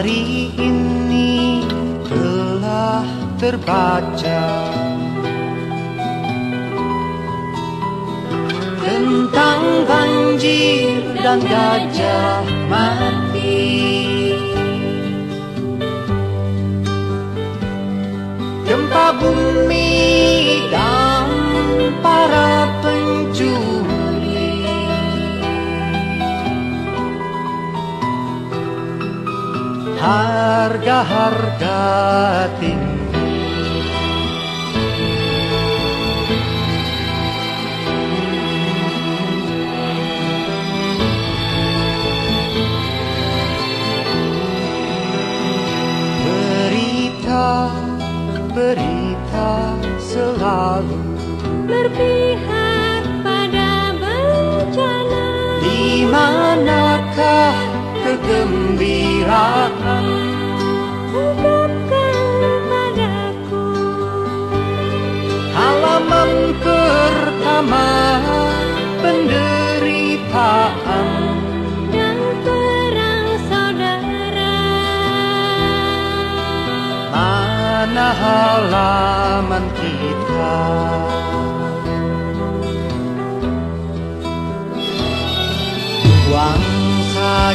hari ini telah terbaca tentang banjir dan gajah mati. Gempa bumi dan Harga-harga tinggi. Berita, berita selalu berpihak pada bencana. Di manakah kegembiraan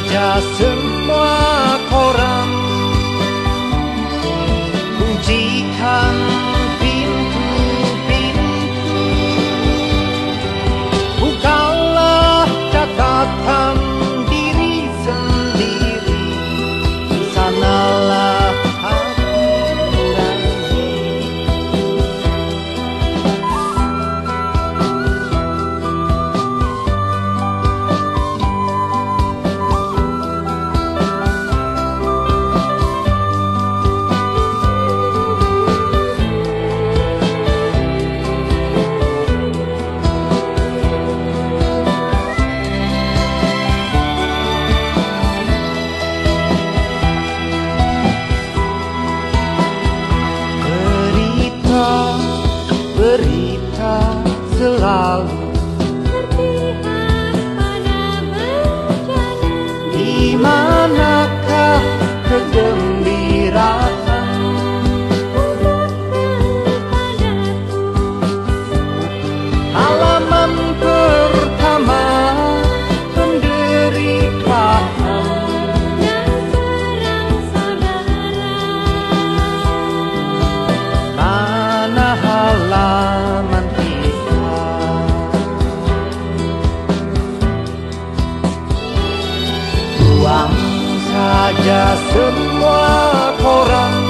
saja semua saja semua koran